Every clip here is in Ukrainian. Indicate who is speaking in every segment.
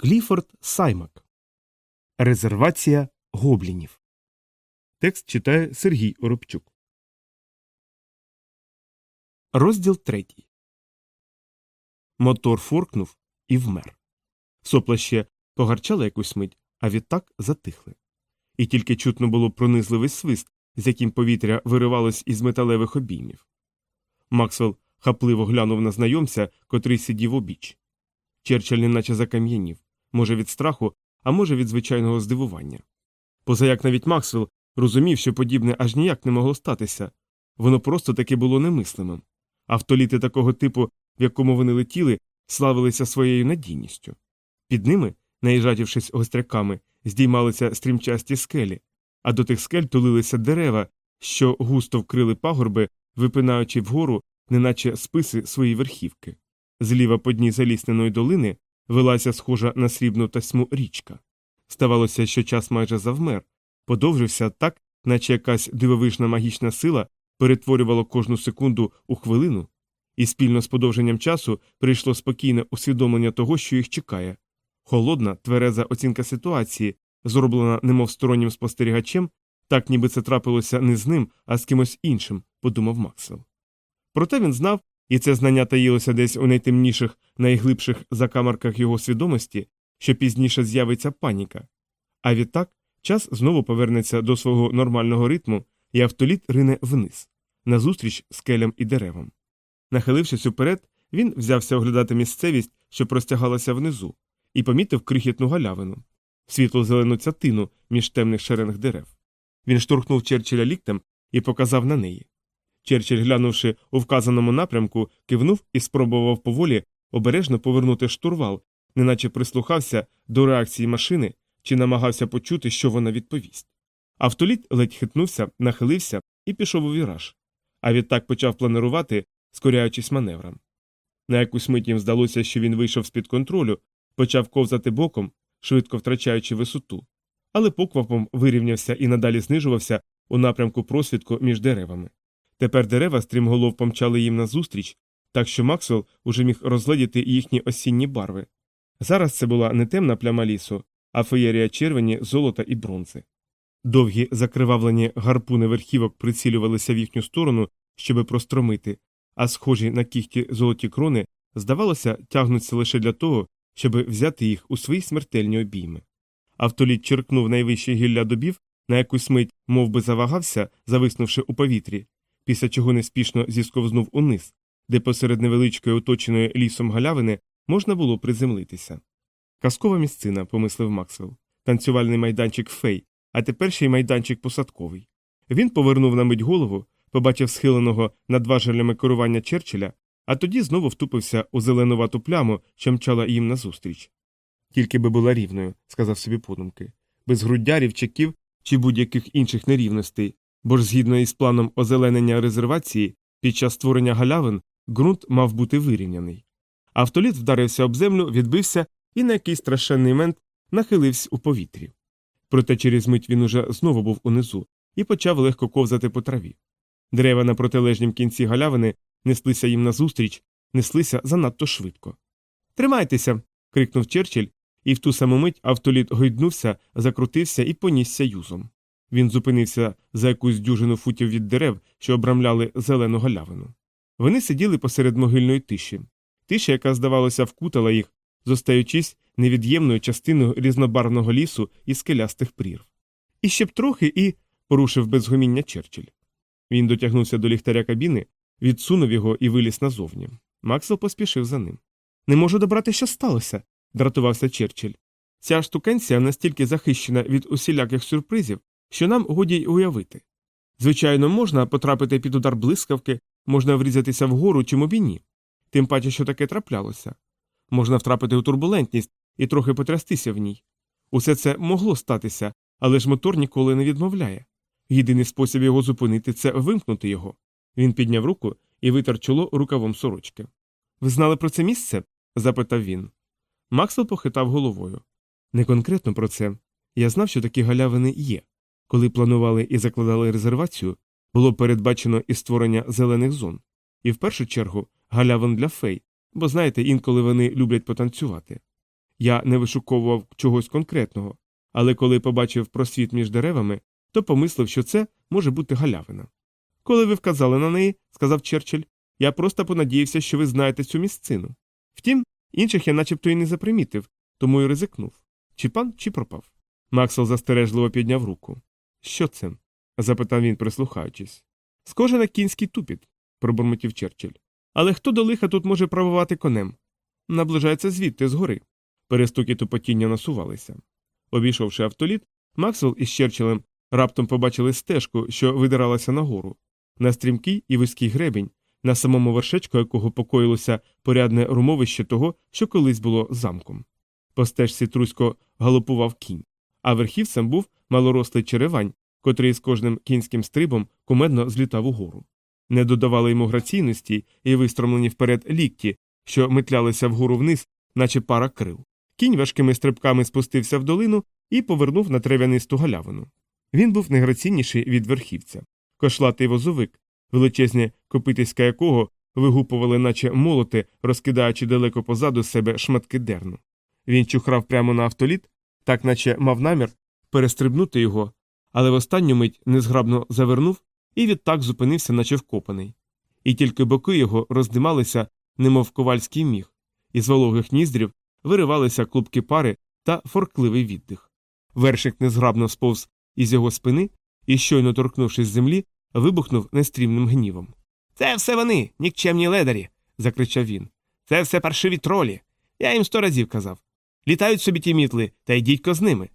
Speaker 1: Кліфорд Саймак. Резервація гоблінів. Текст читає Сергій Оробчук. Розділ третій. Мотор форкнув і вмер. Сопла ще погарчали якусь мить, а відтак затихли. І тільки чутно було пронизливий свист, з яким повітря виривалось із металевих обіймів. Максвелл хапливо глянув на знайомця, котрий сидів обіч. Черчилль неначе закам'янів може від страху, а може від звичайного здивування. Позаяк навіть Максвелл розумів, що подібне аж ніяк не могло статися воно просто таки було немислимим. Автоліти такого типу, в якому вони летіли, славилися своєю надійністю. Під ними, наїжджатівшись гостряками, здіймалися стрімчасті скелі, а до тих скель тулилися дерева, що густо вкрили пагорби, випинаючи вгору, неначе списи свої верхівки. Зліва по дні залісненої долини велася схожа на срібну тасьму річка. Здавалося, що час майже завмер, подовжився так, наче якась дивовижна магічна сила перетворювала кожну секунду у хвилину, і спільно з подовженням часу прийшло спокійне усвідомлення того, що їх чекає. Холодна, твереза оцінка ситуації, зроблена немов стороннім спостерігачем, так ніби це трапилося не з ним, а з кимось іншим, подумав Максвелл. Проте він знав, і це знання таїлося десь у найтемніших, найглибших закамарках його свідомості, що пізніше з'явиться паніка. А відтак час знову повернеться до свого нормального ритму, і автоліт рине вниз, назустріч скелям і деревам. Нахилившись уперед, він взявся оглядати місцевість, що простягалася внизу, і помітив крихітну галявину, світло зелену цятину між темних шеренг дерев. Він штурхнув Черчилля ліктем і показав на неї. Черчилль, глянувши у вказаному напрямку, кивнув і спробував поволі обережно повернути штурвал, неначе прислухався до реакції машини чи намагався почути, що вона відповість. Автоліт ледь хитнувся, нахилився і пішов у віраж, а відтак почав планирувати, скоряючись маневрам. На якусь мить їм здалося, що він вийшов з під контролю, почав ковзати боком, швидко втрачаючи висоту, але поквапом вирівнявся і надалі знижувався у напрямку просвідку між деревами. Тепер дерева стрімголов помчали їм назустріч, так що Максвелл уже міг розгледіти їхні осінні барви. Зараз це була не темна пляма лісу, а феєрія червені, золота і бронзи. Довгі закривавлені гарпуни верхівок прицілювалися в їхню сторону, щоби простромити, а схожі на кіхті золоті крони, здавалося, тягнуться лише для того, щоб взяти їх у свої смертельні обійми. Автоліт черкнув найвищі гілля добів, на якусь мить мов би, завагався, зависнувши у повітрі, після чого неспішно зісковзнув униз, де посеред невеличкої оточеної лісом галявини можна було приземлитися. Казкова місцина, помислив Максвелл, танцювальний майданчик фей, а тепер ще й майданчик посадковий. Він повернув на мить голову, побачив схиленого над важелями керування Черчилля, а тоді знову втупився у зеленувату пляму, що мчала їм назустріч. Тільки би була рівною, сказав собі подумки, без груддярів, чеків чи будь-яких інших нерівностей, бо ж згідно із планом озеленення резервації, під час створення галявин ґрунт мав бути вирівняний. Автоліт вдарився об землю, відбився і на якийсь страшенний мент нахилився у повітрі. Проте через мить він уже знову був унизу і почав легко ковзати по траві. Дерева на протилежнім кінці галявини неслися їм назустріч, неслися занадто швидко. Тримайтеся. крикнув Черчилль, і в ту саму мить автоліт гойднувся, закрутився і понісся юзом. Він зупинився за якусь дюжину футів від дерев, що обрамляли зелену галявину. Вони сиділи посеред могильної тиші, тиша, яка, здавалося, вкутала їх, зостаючись невід'ємною частиною різнобарвного лісу і скелястих прірв. І ще б трохи і. порушив безгоміння Черчилль. Він дотягнувся до ліхтаря кабіни, відсунув його і виліз назовні. Максвелл поспішив за ним. Не можу добрати, що сталося, дратувався Черчилль. Ця штукенція настільки захищена від усіляких сюрпризів, що нам годі й уявити. Звичайно, можна потрапити під удар блискавки, можна врізатися вгору чи мобіні. Тим паче, що таке траплялося. Можна втрапити у турбулентність і трохи потрястися в ній. Усе це могло статися, але ж мотор ніколи не відмовляє. Єдиний спосіб його зупинити це вимкнути його. Він підняв руку і витер чоло рукавом сорочки. Ви знали про це місце? запитав він. Максвелл похитав головою. Не конкретно про це. Я знав, що такі галявини є. Коли планували і закладали резервацію, було передбачено і створення зелених зон, і в першу чергу галявин для фей, бо знаєте, інколи вони люблять потанцювати. Я не вишуковував чогось конкретного, але коли побачив просвіт між деревами, то помислив, що це може бути галявина. Коли ви вказали на неї, сказав Черчилль, я просто понадіявся, що ви знаєте цю місцину. Втім, інших я начебто і не запримітив, тому й ризикнув. Чи пан, чи пропав. Максвелл застережливо підняв руку. Що це? запитав він, прислухаючись. Схоже на кінський тупіт, пробурмотів Черчилль. Але хто до лиха тут може правувати конем? Наближається звідти, згори. Перестуки тупотіння насувалися. Обійшовши автоліт, Максвелл із Черчиллем раптом побачили стежку, що видиралася нагору, на стрімкий і вузький гребінь, на самому вершечку якого покоїлося порядне румовище того, що колись було замком. По стежці трусько галопував кінь, а верхівцем був малорослий черевань, котрий з кожним кінським стрибом кумедно злітав угору. Не додавали йому граційності і вистромлені вперед лікті, що метлялися вгору вниз, наче пара крил. Кінь важкими стрибками спустився в долину і повернув на трев'янисту галявину. Він був найграційніший від верхівця. Кошлатий возовик, величезне копитиська якого вигупували, наче молоти, розкидаючи далеко позаду себе шматки дерну. Він чухрав прямо на автоліт, так наче мав намір перестрибнути його, але в останню мить незграбно завернув і відтак зупинився, наче вкопаний. І тільки боки його роздималися, немов ковальський міг, із вологих ніздрів виривалися клубки пари та форкливий віддих. Вершик незграбно сповз із його спини і, щойно торкнувшись землі, вибухнув нестрімним гнівом. Це все вони, нікчемні ледарі. закричав він. Це все паршиві тролі. Я їм сто разів казав. Літають собі ті мітли та йдіть з ними.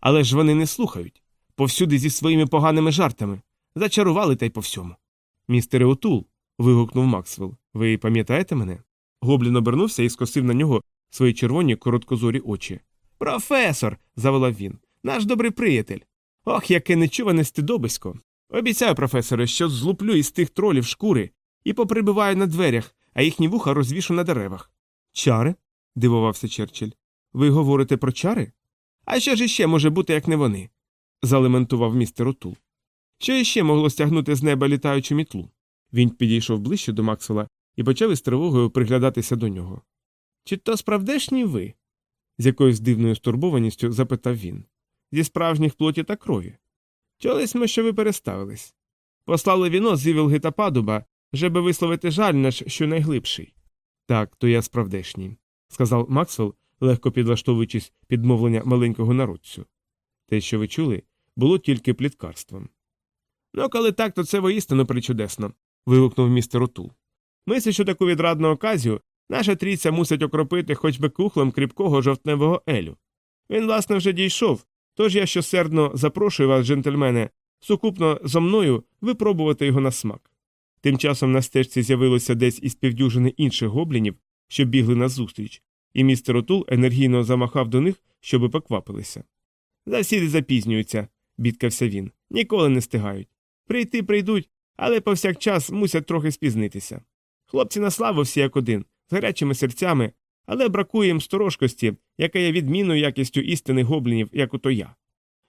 Speaker 1: Але ж вони не слухають. Повсюди зі своїми поганими жартами. Зачарували та й по всьому. Містере Отул. вигукнув Максвелл. Ви пам'ятаєте мене? Гоблін обернувся і скосив на нього свої червоні короткозорі очі. Професор. заволав він. Наш добрий приятель. Ох, яке нечуване стидобисько. Обіцяю, професоре, що злуплю із тих тролів шкури і поприбиваю на дверях, а їхні вуха розвішу на деревах. Чари? дивувався Черчилль. Ви говорите про чари? А що ж іще може бути, як не вони? залементував містер Отул. Що іще могло стягнути з неба літаючу мітлу? Він підійшов ближче до Максвелла і почав із тривогою приглядатися до нього. Чи то справдешні ви? з якоюсь дивною стурбованістю запитав він. Зі справжніх плоті та крові. Чолись ми, що ви переставились. Послали віно з Івілги та падуба, щоби висловити жаль наш щонайглибший. Так, то я справдешній, сказав Максвелл, легко підлаштовуючись під мовлення маленького народцю. Те, що ви чули, було тільки пліткарством. Ну, коли так, то це воістину причудесно. вигукнув містер Отул. Мислю, що таку відрадну оказію наша трійця мусить окропити хоч би кухлем кріпкого жовтневого елю. Він, власне, вже дійшов, тож я щосердно запрошую вас, джентльмени, сукупно зо мною випробувати його на смак. Тим часом на стежці з'явилося десь із півдюжини інших гоблінів, що бігли назустріч, і містер Отул енергійно замахав до них, щоби поквапилися. Засіди запізнюються, бідкався він. Ніколи не стигають. Прийти прийдуть, але повсякчас мусять трохи спізнитися. Хлопці на славу всі як один, з гарячими серцями, але бракує їм сторожкості, яка є відмінною якістю істини гоблінів, як ото я.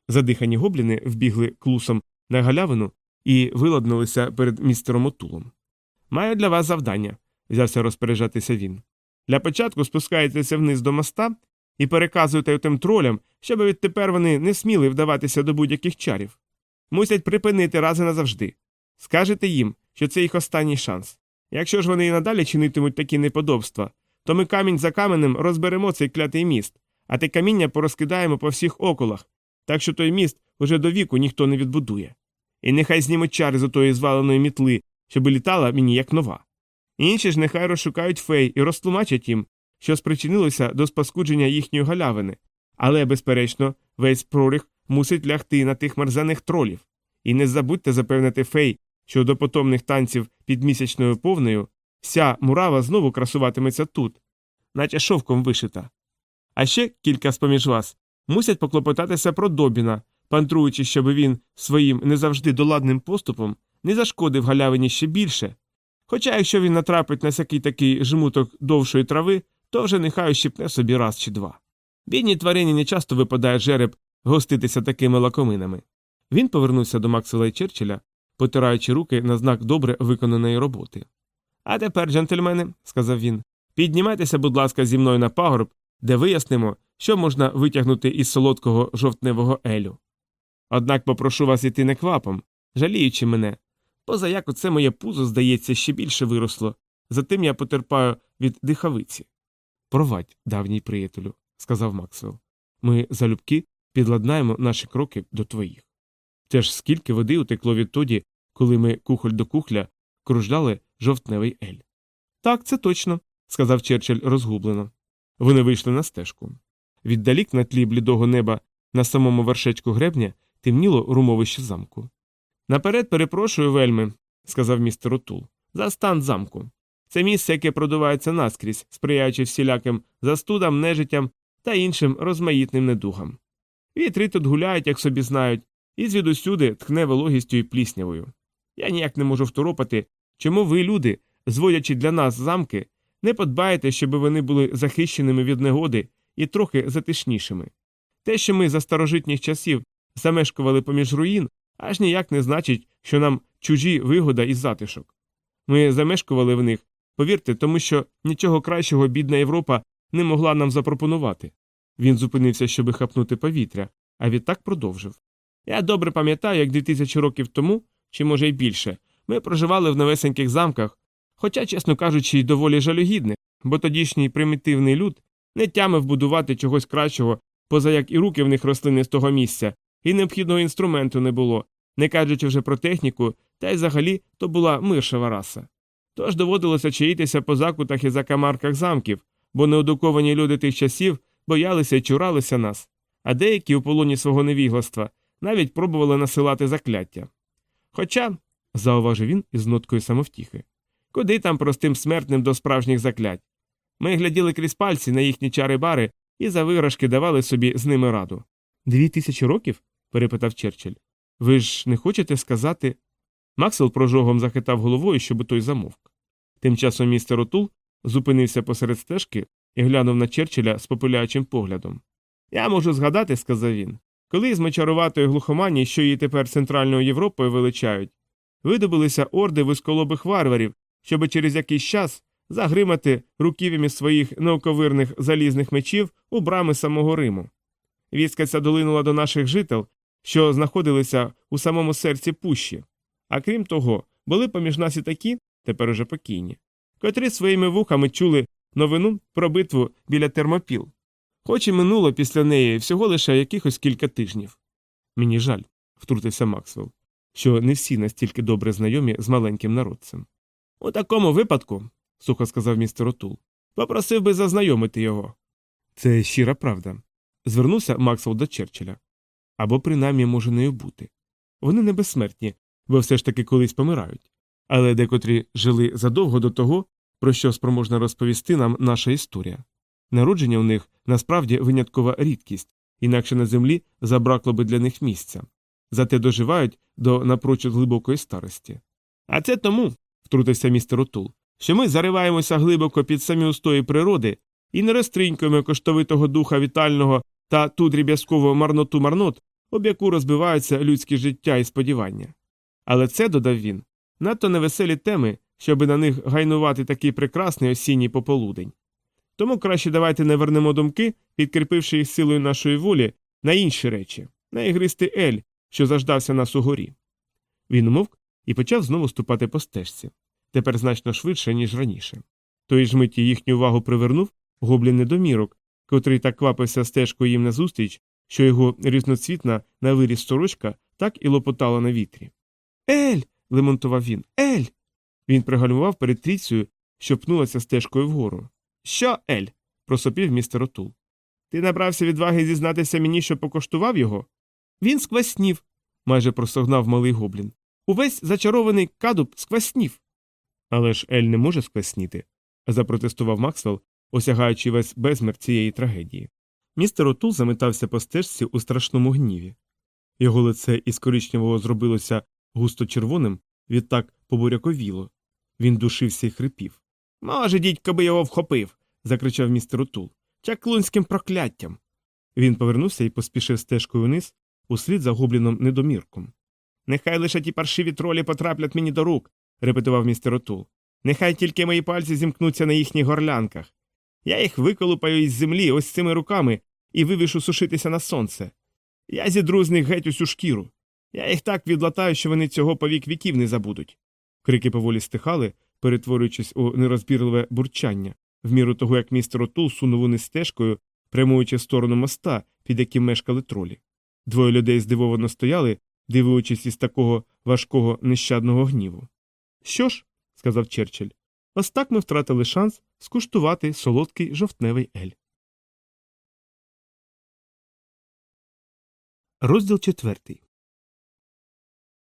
Speaker 1: Задихані гобліни вбігли клусом на галявину і виладнилися перед містером Отулом. Маю для вас завдання, взявся розпоряджатися він. Для початку спускаєтеся вниз до моста і переказуєте тим тролям, щоб відтепер вони не сміли вдаватися до будь-яких чарів. Мусять припинити рази назавжди. Скажете їм, що це їх останній шанс. Якщо ж вони і надалі чинитимуть такі неподобства, то ми камінь за каменем розберемо цей клятий міст, а те каміння порозкидаємо по всіх околах, так що той міст уже до віку ніхто не відбудує. І нехай знімуть чари з отої зваленої мітли, щоб літала мені як нова. Інші ж нехай розшукають фей і розтлумачать їм, що спричинилося до спаскудження їхньої галявини, але, безперечно, весь проріг мусить лягти на тих мерзених тролів. І не забудьте запевнити фей, що до потомних танців під місячною повнею вся мурава знову красуватиметься тут, наче шовком вишита. А ще кілька з поміж вас мусять поклопотатися про добіна, пантруючи, щоб він своїм не завжди доладним поступом не зашкодив галявині ще більше. Хоча якщо він натрапить на всякий такий жмуток довшої трави, то вже нехай щіпне собі раз чи два. Бідній тварині не часто випадає жереб гоститися такими лакоминами. Він повернувся до Максвелла і Черчилля, потираючи руки на знак добре виконаної роботи. А тепер, джентльмени, сказав він, піднімайтеся, будь ласка, зі мною на пагорб, де вияснимо, що можна витягнути із солодкого жовтневого елю. Однак попрошу вас іти не квапом, жаліючи мене. Поза як оце моє пузо, здається, ще більше виросло, затим я потерпаю від дихавиці. Провадь, давній приятелю, сказав Максвелл. Ми залюбки підладнаємо наші кроки до твоїх. Теж скільки води утекло відтоді, коли ми кухоль до кухля кружляли жовтневий ель. Так, це точно, сказав Черчилль розгублено. Вони вийшли на стежку. Віддалік на тлі блідого неба на самому вершечку гребня темніло румовище замку. Наперед перепрошую вельми, сказав містер Отул, за стан замку. Це місце, яке продувається наскрізь, сприяючи всіляким застудам, нежиттям та іншим розмаїтним недугам. Вітри тут гуляють, як собі знають, і звідусюди тхне вологістю і пліснявою. Я ніяк не можу второпати, чому ви, люди, зводячи для нас замки, не подбаєте, щоб вони були захищеними від негоди і трохи затишнішими. Те, що ми за старожитніх часів замешкували поміж руїн, аж ніяк не значить, що нам чужі вигода і затишок. Ми замешкували в них, повірте, тому що нічого кращого бідна Європа не могла нам запропонувати. Він зупинився, щоби хапнути повітря, а відтак продовжив. Я добре пам'ятаю, як дві тисячі років тому, чи може й більше, ми проживали в новесеньких замках, хоча, чесно кажучи, й доволі жалюгідних, бо тодішній примітивний люд не тямив будувати чогось кращого, поза як і руки в них росли не з того місця, і необхідного інструменту не було, не кажучи вже про техніку, та й взагалі то була миршева раса. Тож доводилося чаїтися по закутах і закамарках замків, бо неодуковані люди тих часів боялися і чуралися нас, а деякі у полоні свого невігластва навіть пробували насилати закляття. Хоча, зауважив він із ноткою самовтіхи, куди там простим смертним до справжніх заклять. Ми гляділи крізь пальці на їхні чари бари і за виграшки давали собі з ними раду. Дві тисячі років? перепитав Черчилль. Ви ж не хочете сказати. Максвелл прожогом захитав головою, щоб той замовк. Тим часом містер Отул зупинився посеред стежки і глянув на Черчилля з попиляючим поглядом. Я можу згадати, сказав він, коли з мечаруватої глухомані, що її тепер Центральною Європою величають, видобулися орди висколобих варварів, щоб через якийсь час загримати руків'ями своїх науковирних залізних мечів у брами самого Риму. Вістка ця долинула до наших жител, що знаходилися у самому серці пущі. А крім того, були поміж нас і такі, тепер уже покійні, котрі своїми вухами чули новину про битву біля термопіл. Хоч і минуло після неї всього лише якихось кілька тижнів. Мені жаль, втрутився Максвелл, що не всі настільки добре знайомі з маленьким народцем. У такому випадку, сухо сказав містер Отул, попросив би зазнайомити його. Це щира правда. Звернувся Максвелл до Черчилля. Або принаймні може нею бути. Вони не безсмертні, бо все ж таки колись помирають. Але декотрі жили задовго до того, про що спроможна розповісти нам наша історія. Народження у них насправді виняткова рідкість, інакше на землі забракло би для них місця, зате доживають до напрочуд глибокої старості. А це тому, втрутився містер Отул, що ми зариваємося глибоко під самі устої природи і не розтринькуємо коштовитого духа вітального та ту дріб'язкову марноту марнот, об яку розбиваються людське життя і сподівання. Але це, додав він, надто невеселі теми, щоби на них гайнувати такий прекрасний осінній пополудень. Тому краще давайте навернемо думки, підкріпивши їх силою нашої волі, на інші речі, на ігристий ель, що заждався нас угорі. Він умовк і почав знову ступати по стежці, тепер значно швидше, ніж раніше. Тої ж миті їхню увагу привернув гоблін недомірок, котрий так квапився стежкою їм назустріч, що його різноцвітна на виріст сорочка так і лопотала на вітрі. Ель. лементував він. Ель. Він пригальмував перед трійцею, що пнулася стежкою вгору. Що, Ель? просопів містер Отул. Ти набрався відваги зізнатися мені, що покоштував його? Він скваснів, майже простогнав малий гоблін. Увесь зачарований кадуб скваснів. Але ж Ель не може сквасніти, запротестував Максвелл, осягаючи весь безмір цієї трагедії. Містер Отул заметався по стежці у страшному гніві. Його лице із коричневого зробилося густо червоним, відтак побуряковіло. Він душився і хрипів. Може, дідько би його вхопив. закричав містер Отул. Чаклунським прокляттям. Він повернувся і поспішив стежкою вниз, услід за гобліном недомірком. Нехай лише ті паршиві тролі потраплять мені до рук, репетував містер Отул. Нехай тільки мої пальці зімкнуться на їхніх горлянках. Я їх виколупаю із землі ось цими руками і вивішу сушитися на сонце. Я зідру з них геть усю шкіру. Я їх так відлатаю, що вони цього повік віків не забудуть. Крики поволі стихали, перетворюючись у нерозбірливе бурчання, в міру того, як містер Отул сунув униз стежкою, прямуючи в сторону моста, під яким мешкали тролі. Двоє людей здивовано стояли, дивуючись із такого важкого нещадного гніву. Що ж, сказав Черчилль, ось так ми втратили шанс скуштувати солодкий жовтневий ель. Розділ четвертий.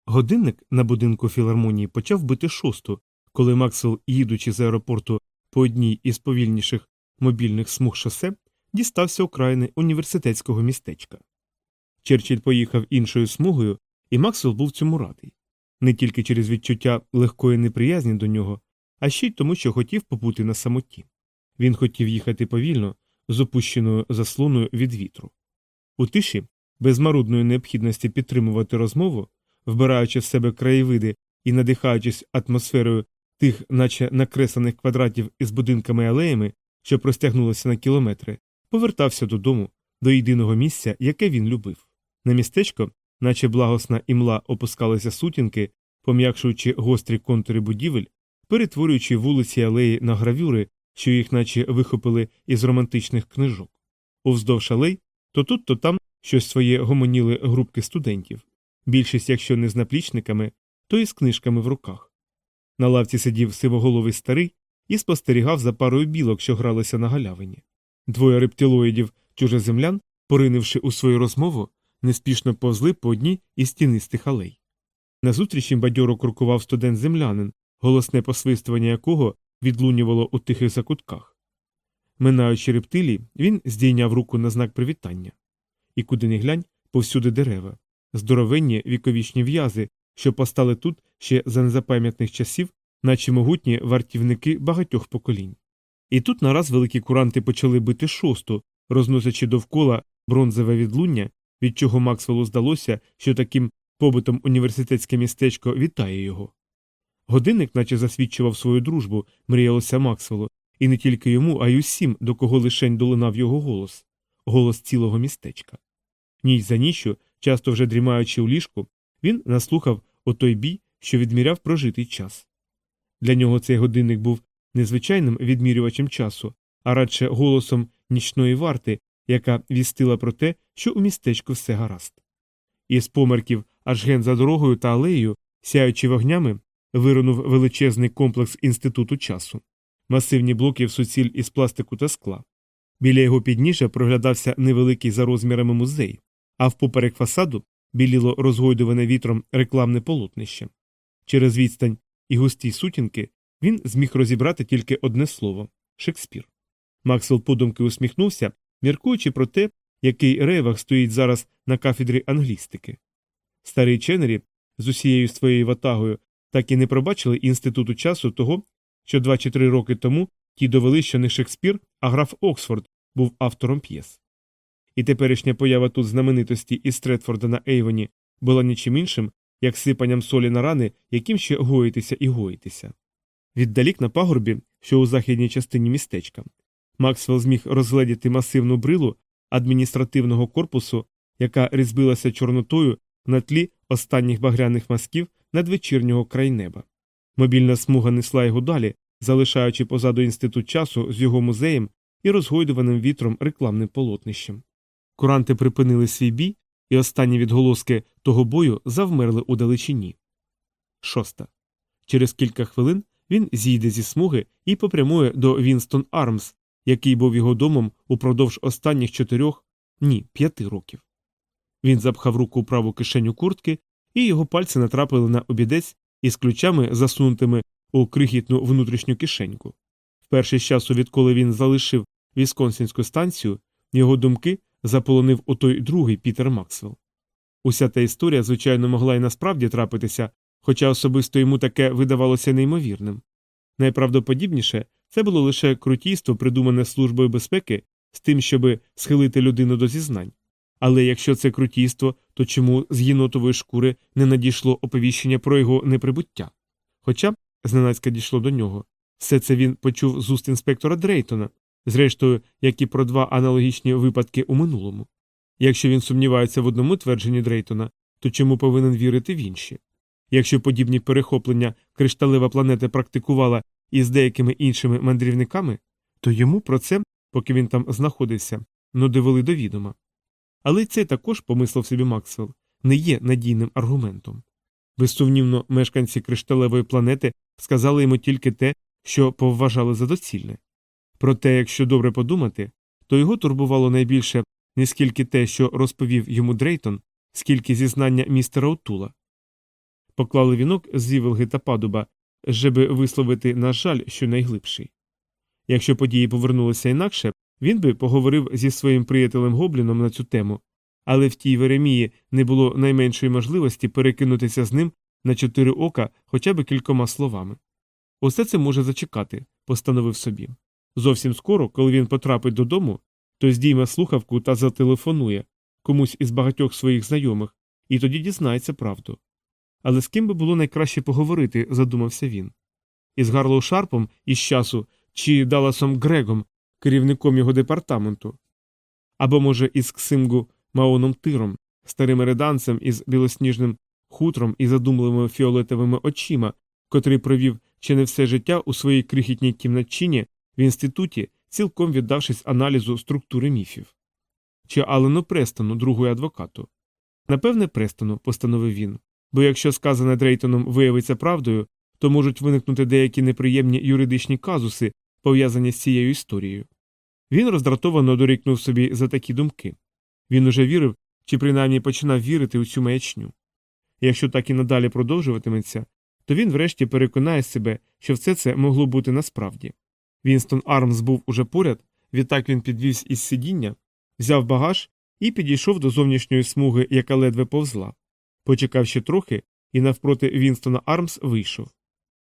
Speaker 1: Годинник на будинку філармонії почав бити шосту, коли Максвелл, їдучи з аеропорту по одній із повільніших мобільних смуг шосе, дістався окраїни університетського містечка. Черчилль поїхав іншою смугою, і Максвелл був цьому радий не тільки через відчуття легкої неприязні до нього, а ще й тому, що хотів побути на самоті. Він хотів їхати повільно, з опущеною заслоною від вітру. У тиші, без марудної необхідності підтримувати розмову, вбираючи в себе краєвиди і надихаючись атмосферою тих, наче накресаних квадратів із будинками і алеями, що простягнулися на кілометри, повертався додому, до єдиного місця, яке він любив. На містечко, наче благосна імла опускалися сутінки, пом'якшуючи гострі контури будівель, перетворюючи вулиці алеї на гравюри, що їх наче вихопили із романтичних книжок. Уздовж алей то тут, то там щось своє гомоніли групки студентів, більшість, якщо не з наплічниками, то і з книжками в руках. На лавці сидів сивоголовий старий і спостерігав за парою білок, що гралися на галявині. Двоє рептилоїдів чужеземлян, поринивши у свою розмову, неспішно повзли по одній із стінистих алей. Назустріч їм бадьоро крокував студент землянин, голосне посвистування якого відлунювало у тихих закутках. Минаючи рептилії, він здійняв руку на знак привітання. І куди не глянь, повсюди дерева, здоровенні віковічні в'язи, що постали тут ще за незапам'ятних часів, наче могутні вартівники багатьох поколінь. І тут нараз великі куранти почали бити шосту, розносячи довкола бронзове відлуння, від чого Максвеллу здалося, що таким побитом університетське містечко вітає його. Годинник, наче засвідчував свою дружбу, мріялося Максвеллу, і не тільки йому, а й усім, до кого лишень долинав його голос голос цілого містечка. Ніч за ніччю, часто вже дрімаючи у ліжку, він наслухав отой бій, що відміряв прожитий час. Для нього цей годинник був незвичайним відмірювачем часу, а радше голосом нічної варти, яка вістила про те, що у містечку все гаразд. Із померків аж ген за дорогою та алеєю, сяючи вогнями, вирунув величезний комплекс інституту часу, масивні блоки в суціль із пластику та скла. Біля його підніжжя проглядався невеликий за розмірами музей, а впоперек фасаду біліло розгойдуване вітром рекламне полотнище. Через відстань і густі сутінки він зміг розібрати тільки одне слово Шекспір. Максвелл подумки усміхнувся, міркуючи про те, який ревах стоїть зараз на кафедрі англістики. Старий Ченері з усією своєю ватагою так і не пробачили інституту часу того, що два чи три роки тому ті довели, що не Шекспір, а граф Оксфорд був автором п'єс. І теперішня поява тут знаменитості із Стретфорда на Ейвоні була нічим іншим, як сипанням солі на рани, яким ще гоїтися і гоїтися. Віддалік на пагорбі, що у західній частині містечка, Максвелл зміг розгледіти масивну брилу адміністративного корпусу, яка різбилася чорнотою на тлі останніх багряних мазків надвечірнього крайнеба. Мобільна смуга несла його далі, залишаючи позаду інститут часу з його музеєм і розгойдуваним вітром рекламним полотнищем. Куранти припинили свій бій, і останні відголоски того бою завмерли у далечині. Шоста. Через кілька хвилин він зійде зі смуги і попрямує до Вінстон Армс, який був його домом упродовж останніх чотирьох, ні, п'яти років. Він запхав руку у праву кишеню куртки, і його пальці натрапили на обідець із ключами, засунутими у крихітну внутрішню кишеньку. В перший часу, відколи він залишив Вісконсинську станцію, його думки заполонив отой другий Пітер Максвелл. Уся та історія, звичайно, могла й насправді трапитися, хоча особисто йому таке видавалося неймовірним. Найправдоподібніше це було лише крутійство, придумане Службою безпеки з тим, щоби схилити людину до зізнань. Але якщо це крутійство, то чому з єнотової шкури не надійшло оповіщення про його неприбуття? Хоча зненацька дійшло до нього. Все це він почув з уст інспектора Дрейтона, зрештою, як і про два аналогічні випадки у минулому. Якщо він сумнівається в одному твердженні Дрейтона, то чому повинен вірити в інші? Якщо подібні перехоплення кришталева планета практикувала із деякими іншими мандрівниками, то йому про це, поки він там знаходився, не довели до відома. Але це також, помислив собі Максвелл, не є надійним аргументом. Безсумнівно, мешканці кришталевої планети сказали йому тільки те, що повважали за доцільне. Проте, якщо добре подумати, то його турбувало найбільше не скільки те, що розповів йому Дрейтон, скільки зізнання містера Отула. Поклали вінок з вівелги та падуба, щоби висловити, на жаль, що найглибший. Якщо події повернулися інакше, він би поговорив зі своїм приятелем Гобліном на цю тему, але в тій Веремії не було найменшої можливості перекинутися з ним на чотири ока хоча б кількома словами. Усе це може зачекати, постановив собі. Зовсім скоро, коли він потрапить додому, то здійме слухавку та зателефонує комусь із багатьох своїх знайомих, і тоді дізнається правду. Але з ким би було найкраще поговорити, задумався він. Із Гарлоу Шарпом із часу чи Даласом Грегом, керівником його департаменту, або, може, із Ксимгу Маоном Тиром, старим реданцем із білосніжним хутром і задумливими фіолетовими очима, котрий провів чи не все життя у своїй крихітній кімнатчині в інституті, цілком віддавшись аналізу структури міфів. Чи Алену Престону, другою адвокату. Напевне, Престону, постановив він, бо якщо сказане Дрейтоном виявиться правдою, то можуть виникнути деякі неприємні юридичні казуси, пов'язані з цією історією. Він роздратовано дорікнув собі за такі думки. Він уже вірив чи принаймні починав вірити у цю маячню. Якщо так і надалі продовжуватиметься, то він врешті переконає себе, що все це могло бути насправді. Вінстон Армс був уже поряд, відтак він підвівся із сидіння, взяв багаж і підійшов до зовнішньої смуги, яка ледве повзла. Почекав ще трохи, і навпроти Вінстона Армс вийшов.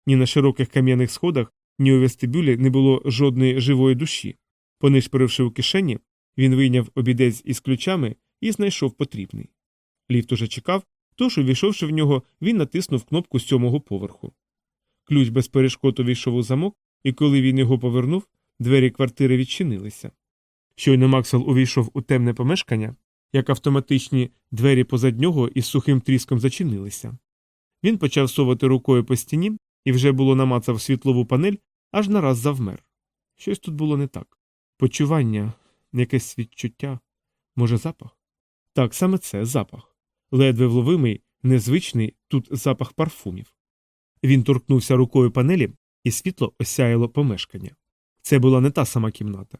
Speaker 1: Ні на широких кам'яних сходах, ні у вестибюлі не було жодної живої душі. Понишпоривши у кишені, він вийняв обідець із ключами і знайшов потрібний. Ліфт уже чекав, тож, увійшовши в нього, він натиснув кнопку сьомого поверху. Ключ без перешкод увійшов у замок, і коли він його повернув, двері квартири відчинилися. Щойно Максвелл увійшов у темне помешкання, як автоматичні двері позад нього із сухим тріском зачинилися. Він почав совати рукою по стіні і вже було намацав світлову панель, аж нараз завмер. Щось тут було не так. Почування, якесь відчуття, може, запах? Так, саме це запах. Ледве вловимий, незвичний тут запах парфумів. Він торкнувся рукою панелі, і світло осяяло помешкання. Це була не та сама кімната.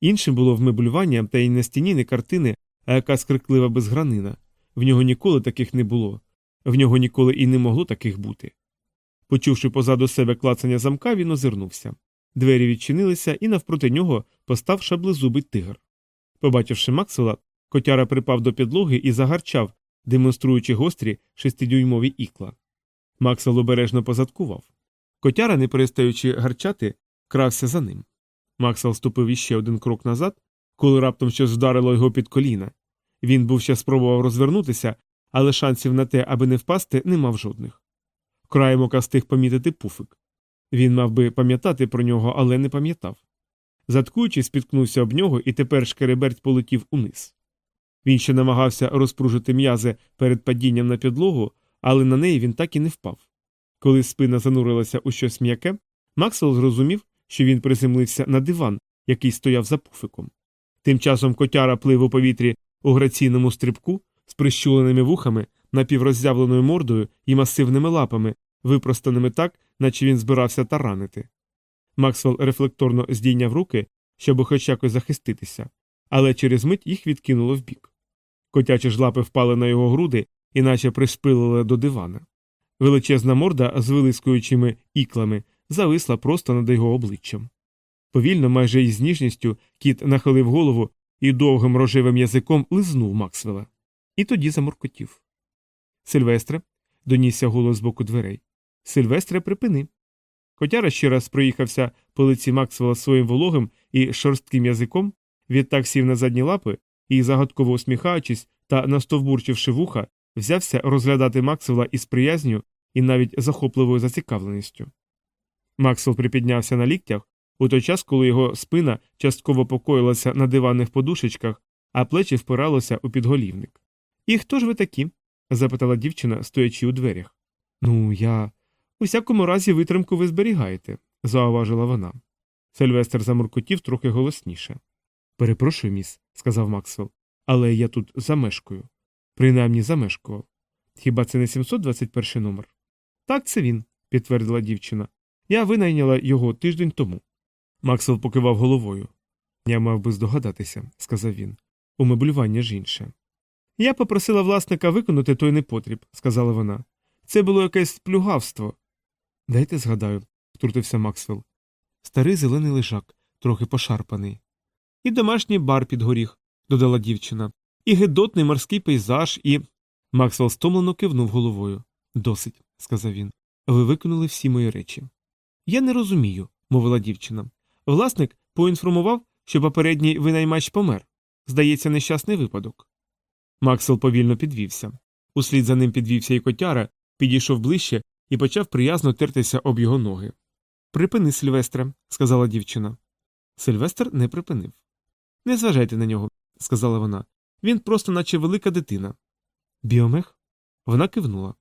Speaker 1: Іншим було вмеблювання та й на стіні не картини, а якась криклива безгранина. В нього ніколи таких не було, в нього ніколи і не могло таких бути. Почувши позаду себе клацання замка, він озирнувся. Двері відчинилися, і навпроти нього постав шаблезубий тигр. Побачивши Максвелла, котяра припав до підлоги і загарчав, демонструючи гострі шестидюймові ікла. Максвелл обережно позадкував. Котяра, не перестаючи гарчати, крався за ним. Максвелл ступив іще один крок назад, коли раптом щось вдарило його під коліна. Він був ще спробував розвернутися, але шансів на те, аби не впасти, не мав жодних. Краєм ока встиг помітити пуфик. Він мав би пам'ятати про нього, але не пам'ятав. Заткуючи, спіткнувся об нього, і тепер шкереберть полетів униз. Він ще намагався розпружити м'язи перед падінням на підлогу, але на неї він так і не впав. Коли спина занурилася у щось м'яке, Максвелл зрозумів, що він приземлився на диван, який стояв за пуфиком. Тим часом котяра плив у повітрі у граційному стрибку з прищуленими вухами, напівроззявленою мордою і масивними лапами, випростаними так, наче він збирався таранити. Максвелл рефлекторно здійняв руки, щоб хоч якось захиститися, але через мить їх відкинуло вбік. Котячі ж лапи впали на його груди і наче пришпилили до дивана. Величезна морда з вилискуючими іклами зависла просто над його обличчям. Повільно, майже із ніжністю, кіт нахилив голову і довгим рожевим язиком лизнув Максвелла. І тоді заморкотів. Сильвестре, донісся голос з боку дверей. Сильвестре, припини. Котяра ще раз проїхався по лиці Максвелла своїм вологим і шорстким язиком, відтак сів на задні лапи і, загадково усміхаючись та настовбурчивши вуха, взявся розглядати Максвелла із приязню і навіть захопливою зацікавленістю. Максвелл припіднявся на ліктях, у той час, коли його спина частково покоїлася на диванних подушечках, а плечі впиралося у підголівник. І хто ж ви такі? Запитала дівчина, стоячи у дверях. Ну, я. У всякому разі витримку ви зберігаєте, зауважила вона. Сильвестр замуркотів трохи голосніше. Перепрошую, міс, сказав Максвелл, але я тут замешкую. Принаймні замешкував. Хіба це не 721 номер? Так, це він, підтвердила дівчина. Я винайняла його тиждень тому. Максвелл покивав головою. Я мав би здогадатися, сказав він. Умеблювання ж інше. Я попросила власника виконати той непотріб, сказала вона. Це було якесь плюгавство. Дайте згадаю, втрутився Максвелл. Старий зелений лежак, трохи пошарпаний. І домашній бар під горіх, додала дівчина, і гидотний морський пейзаж, і. Максвелл стомлено кивнув головою. Досить, сказав він. Ви виконали всі мої речі. Я не розумію, мовила дівчина. Власник поінформував, що попередній винаймач помер. Здається, нещасний випадок. Максвелл повільно підвівся. Услід за ним підвівся і котяра, підійшов ближче і почав приязно тертися об його ноги. Припини, Сильвестре, сказала дівчина. Сильвестр не припинив. Не зважайте на нього, сказала вона. Він просто наче велика дитина. Біомех? Вона кивнула.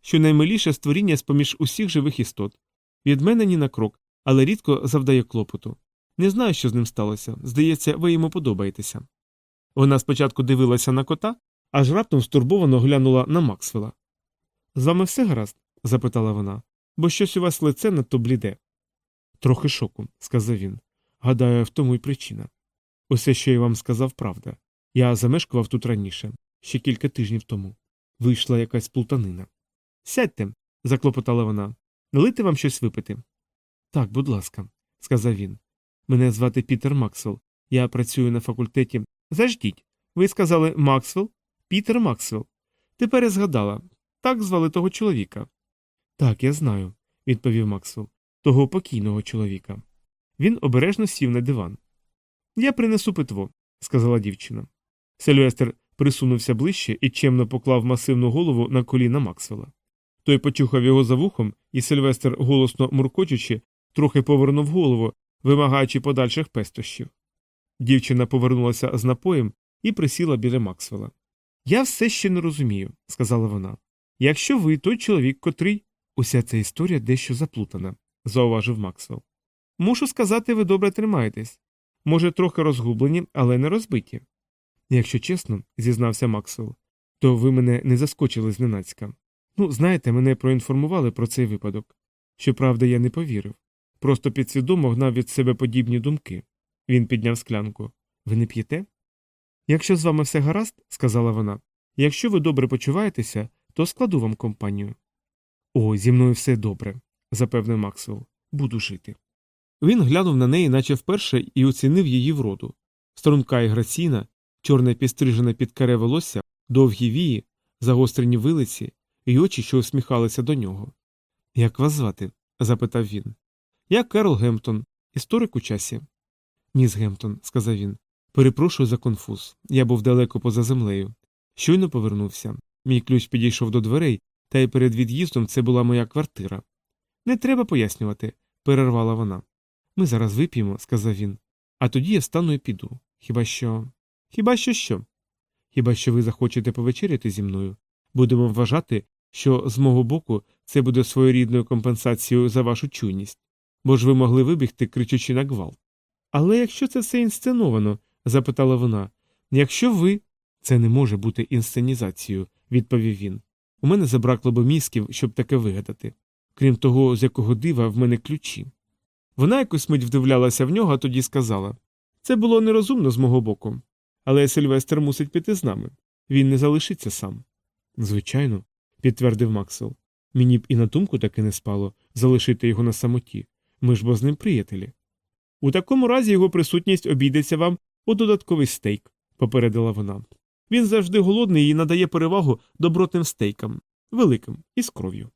Speaker 1: Що наймиліше створіння з поміж усіх живих істот. Від мене ні на крок, але рідко завдає клопоту. Не знаю, що з ним сталося. Здається, ви йому подобаєтеся. Вона спочатку дивилася на кота, аж раптом стурбовано глянула на Максвелла. З вами все гаразд? запитала вона, бо щось у вас лице надто бліде. Трохи шоку, сказав він. Гадаю, в тому й причина. Усе, що я вам сказав, правда. Я замешкував тут раніше, ще кілька тижнів тому. Вийшла якась плутанина. Сядьте, заклопотала вона. Налити вам щось випити. Так, будь ласка, сказав він. Мене звати Пітер Максвелл. Я працюю на факультеті. Заждіть. Ви сказали Максвелл? Пітер Максвелл. Тепер я згадала. Так звали того чоловіка. Так, я знаю, відповів Максвелл. Того покійного чоловіка. Він обережно сів на диван. Я принесу питво, сказала дівчина. Сильвестр присунувся ближче і чемно поклав масивну голову на коліна Максвелла. Той почухав його за вухом, і Сильвестр, голосно муркочучи, трохи повернув голову, вимагаючи подальших пестощів. Дівчина повернулася з напоєм і присіла біля Максвелла. Я все ще не розумію, сказала вона. Якщо ви той чоловік, котрий. Уся ця історія дещо заплутана, зауважив Максвелл. Мушу сказати, ви добре тримаєтесь. Може, трохи розгублені, але не розбиті. Якщо чесно, зізнався Максвелл, то ви мене не заскочили зненацька. Ну, знаєте, мене проінформували про цей випадок. Щоправда, я не повірив. Просто підсвідомо гнав від себе подібні думки. Він підняв склянку. Ви не п'єте? Якщо з вами все гаразд, сказала вона, якщо ви добре почуваєтеся, то складу вам компанію. О, зі мною все добре, запевнив Максвелл. Буду жити. Він глянув на неї, наче вперше, і оцінив її вроду. Струнка і граційна, чорне підстрижене під каре волосся, довгі вії, загострені вилиці і очі, що усміхалися до нього. Як вас звати? запитав він. Я Керол Гемптон, історик у часі. Міс Гемптон, сказав він. Перепрошую за конфуз. Я був далеко поза землею. Щойно повернувся. Мій ключ підійшов до дверей, та й перед від'їздом це була моя квартира. Не треба пояснювати, перервала вона. Ми зараз вип'ємо, сказав він. А тоді я стану і піду. Хіба що. Хіба що що? Хіба що ви захочете повечеряти зі мною? Будемо вважати, що з мого боку це буде своєрідною компенсацією за вашу чуйність, бо ж ви могли вибігти, кричучи на гвалт. Але якщо це все інсценовано, запитала вона, якщо ви. Це не може бути інсценізацією, відповів він. У мене забракло б мізків, щоб таке вигадати. Крім того, з якого дива в мене ключі. Вона якось мить вдивлялася в нього, а тоді сказала це було нерозумно з мого боку. Але Сильвестр мусить піти з нами. Він не залишиться сам. Звичайно, підтвердив Максвелл. Мені б і на думку таки не спало залишити його на самоті. Ми ж бо з ним приятелі. У такому разі його присутність обійдеться вам у додатковий стейк, попередила вона. Він завжди голодний і надає перевагу добротним стейкам, великим і з кров'ю.